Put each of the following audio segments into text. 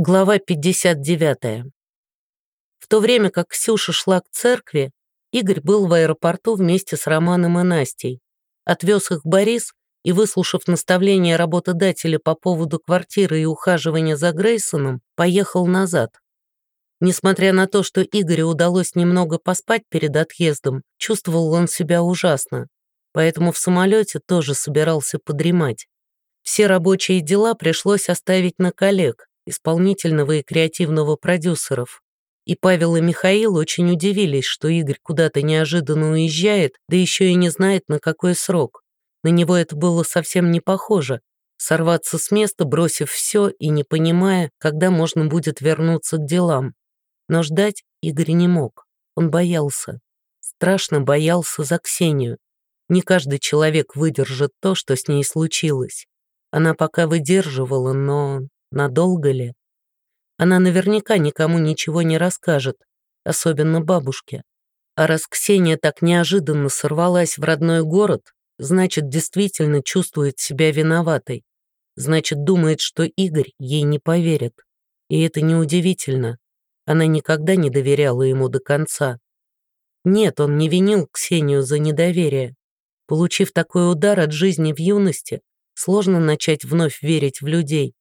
Глава 59. В то время как Ксюша шла к церкви, Игорь был в аэропорту вместе с Романом и Настей. Отвез их Борис и, выслушав наставление работодателя по поводу квартиры и ухаживания за Грейсоном, поехал назад. Несмотря на то, что Игорю удалось немного поспать перед отъездом, чувствовал он себя ужасно, поэтому в самолете тоже собирался подремать. Все рабочие дела пришлось оставить на коллег, исполнительного и креативного продюсеров. И Павел и Михаил очень удивились, что Игорь куда-то неожиданно уезжает, да еще и не знает, на какой срок. На него это было совсем не похоже. Сорваться с места, бросив все и не понимая, когда можно будет вернуться к делам. Но ждать Игорь не мог. Он боялся. Страшно боялся за Ксению. Не каждый человек выдержит то, что с ней случилось. Она пока выдерживала, но Надолго ли? Она наверняка никому ничего не расскажет, особенно бабушке. А раз Ксения так неожиданно сорвалась в родной город, значит, действительно чувствует себя виноватой. Значит, думает, что Игорь ей не поверит. И это неудивительно. Она никогда не доверяла ему до конца. Нет, он не винил Ксению за недоверие. Получив такой удар от жизни в юности, сложно начать вновь верить в людей.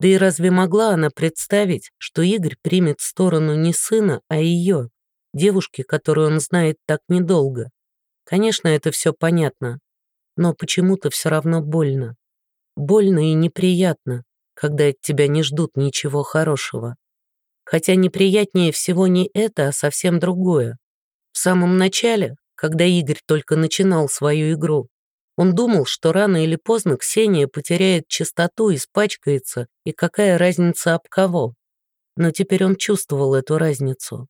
Да и разве могла она представить, что Игорь примет сторону не сына, а ее, девушки, которую он знает так недолго? Конечно, это все понятно, но почему-то все равно больно. Больно и неприятно, когда от тебя не ждут ничего хорошего. Хотя неприятнее всего не это, а совсем другое. В самом начале, когда Игорь только начинал свою игру, он думал, что рано или поздно Ксения потеряет чистоту, испачкается, и какая разница об кого. Но теперь он чувствовал эту разницу.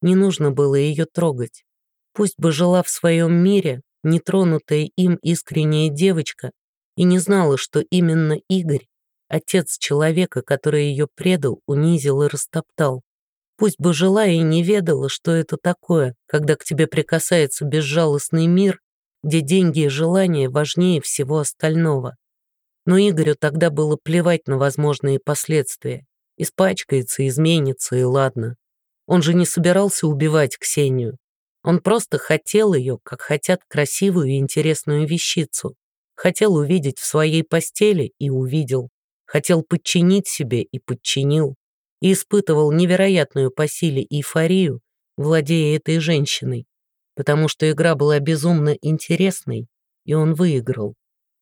Не нужно было ее трогать. Пусть бы жила в своем мире, нетронутая им искренняя девочка, и не знала, что именно Игорь, отец человека, который ее предал, унизил и растоптал. Пусть бы жила и не ведала, что это такое, когда к тебе прикасается безжалостный мир где деньги и желания важнее всего остального. Но Игорю тогда было плевать на возможные последствия. Испачкается, изменится, и ладно. Он же не собирался убивать Ксению. Он просто хотел ее, как хотят красивую и интересную вещицу. Хотел увидеть в своей постели и увидел. Хотел подчинить себе и подчинил. И испытывал невероятную по силе эйфорию, владея этой женщиной потому что игра была безумно интересной, и он выиграл.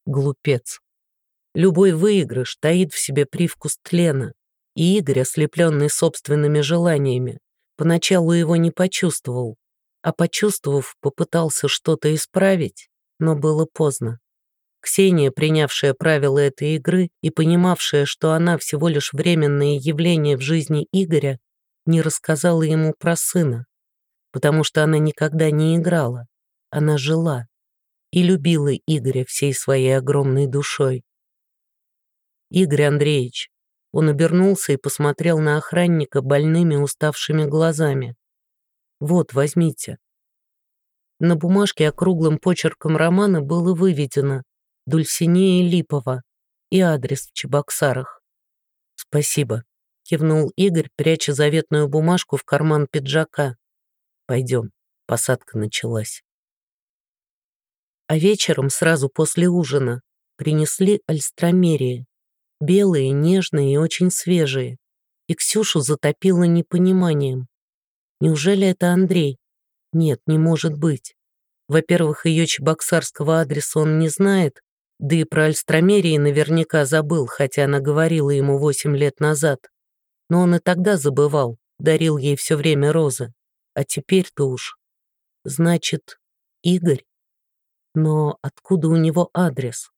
Глупец. Любой выигрыш таит в себе привкус тлена, и Игорь, ослепленный собственными желаниями, поначалу его не почувствовал, а почувствовав, попытался что-то исправить, но было поздно. Ксения, принявшая правила этой игры и понимавшая, что она всего лишь временное явление в жизни Игоря, не рассказала ему про сына потому что она никогда не играла, она жила и любила Игоря всей своей огромной душой. Игорь Андреевич, он обернулся и посмотрел на охранника больными уставшими глазами. «Вот, возьмите». На бумажке округлым почерком романа было выведено «Дульсинея Липова» и адрес в Чебоксарах. «Спасибо», — кивнул Игорь, пряча заветную бумажку в карман пиджака. Пойдем, посадка началась. А вечером, сразу после ужина, принесли альстромерии. Белые, нежные и очень свежие. И Ксюшу затопило непониманием. Неужели это Андрей? Нет, не может быть. Во-первых, ее чебоксарского адреса он не знает, да и про альстромерии наверняка забыл, хотя она говорила ему восемь лет назад. Но он и тогда забывал, дарил ей все время розы. А теперь-то уж... Значит, Игорь? Но откуда у него адрес?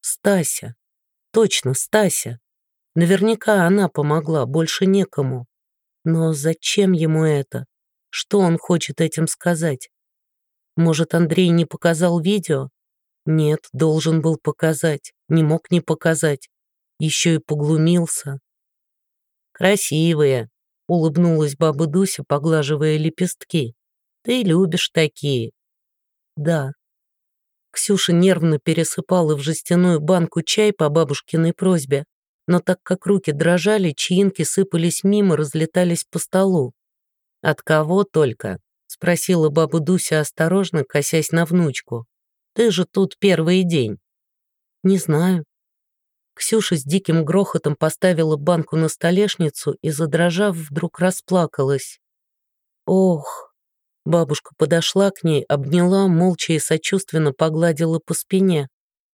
Стася. Точно, Стася. Наверняка она помогла, больше некому. Но зачем ему это? Что он хочет этим сказать? Может, Андрей не показал видео? Нет, должен был показать, не мог не показать. Еще и поглумился. «Красивые», Улыбнулась баба Дуся, поглаживая лепестки. «Ты любишь такие?» «Да». Ксюша нервно пересыпала в жестяную банку чай по бабушкиной просьбе, но так как руки дрожали, чаинки сыпались мимо, разлетались по столу. «От кого только?» — спросила баба Дуся осторожно, косясь на внучку. «Ты же тут первый день». «Не знаю». Ксюша с диким грохотом поставила банку на столешницу и, задрожав, вдруг расплакалась. «Ох!» Бабушка подошла к ней, обняла, молча и сочувственно погладила по спине,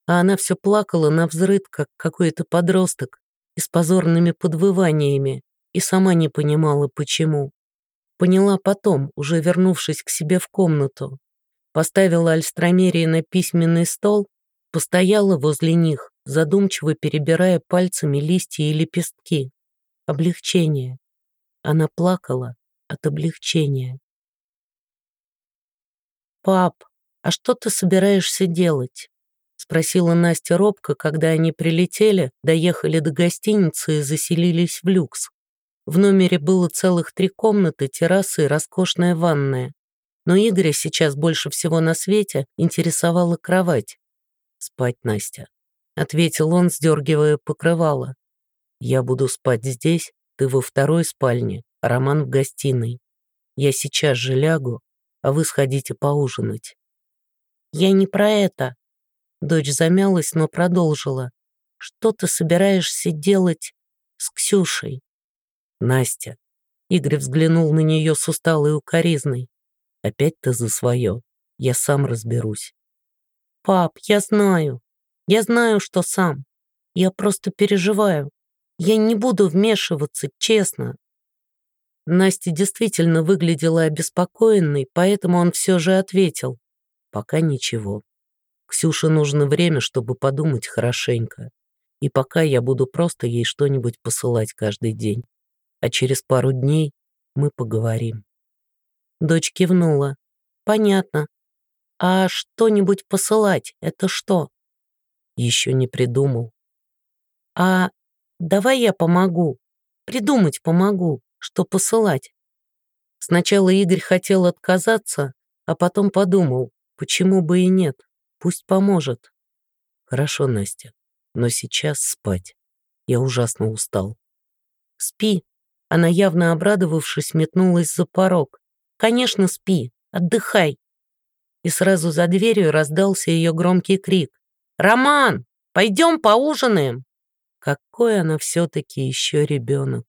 а она все плакала на взрыд, как какой-то подросток, и с позорными подвываниями, и сама не понимала, почему. Поняла потом, уже вернувшись к себе в комнату. Поставила альстромерии на письменный стол, постояла возле них, задумчиво перебирая пальцами листья и лепестки. Облегчение. Она плакала от облегчения. «Пап, а что ты собираешься делать?» спросила Настя робко, когда они прилетели, доехали до гостиницы и заселились в люкс. В номере было целых три комнаты, террасы и роскошная ванная. Но Игоря сейчас больше всего на свете интересовала кровать. «Спать, Настя», — ответил он, сдергивая покрывало. «Я буду спать здесь, ты во второй спальне, Роман в гостиной. Я сейчас же лягу, а вы сходите поужинать». «Я не про это». Дочь замялась, но продолжила. «Что ты собираешься делать с Ксюшей?» «Настя». Игорь взглянул на нее с усталой укоризной. «Опять ты за свое. Я сам разберусь». «Пап, я знаю. Я знаю, что сам. Я просто переживаю. Я не буду вмешиваться, честно. Настя действительно выглядела обеспокоенной, поэтому он все же ответил. «Пока ничего. Ксюше нужно время, чтобы подумать хорошенько. И пока я буду просто ей что-нибудь посылать каждый день. А через пару дней мы поговорим». Дочь кивнула. «Понятно. А что-нибудь посылать — это что?» Еще не придумал. «А давай я помогу. Придумать помогу что посылать. Сначала Игорь хотел отказаться, а потом подумал, почему бы и нет, пусть поможет. Хорошо, Настя, но сейчас спать. Я ужасно устал. Спи. Она, явно обрадовавшись, метнулась за порог. Конечно, спи, отдыхай. И сразу за дверью раздался ее громкий крик. «Роман, пойдем поужинаем!» Какой она все-таки еще ребенок.